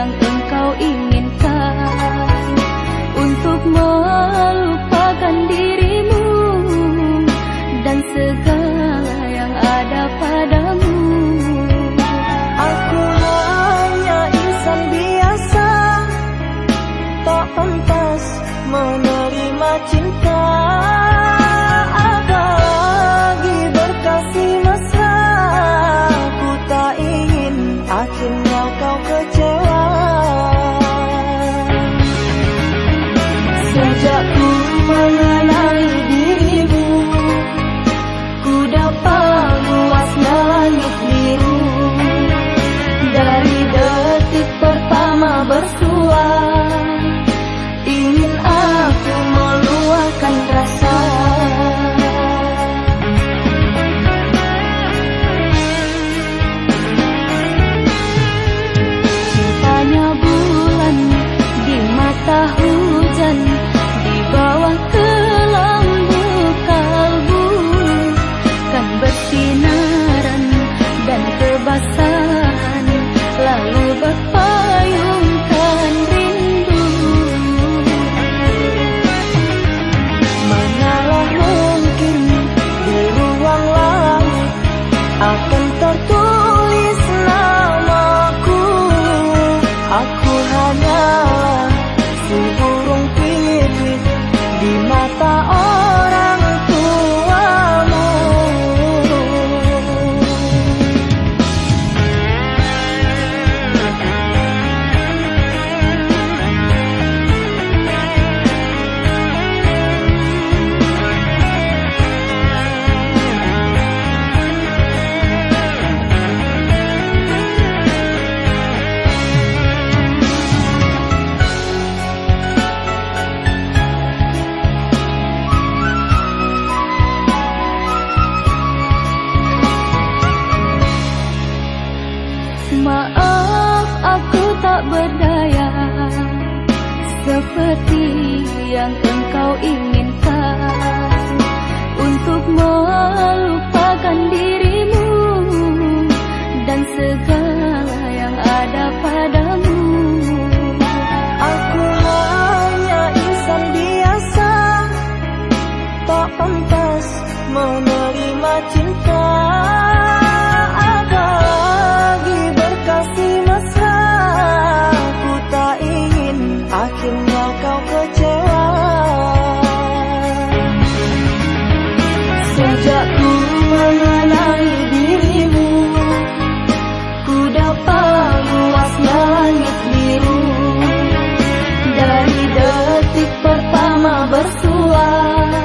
yang engkau inginkan Untuk melupakan dirimu Dan segala yang ada padamu. Aku hanya insan biasa Tak pantas menerima cinta. Akhirnya kau kecewa. dapat seperti yang engkau ingin detik pertama bersuara.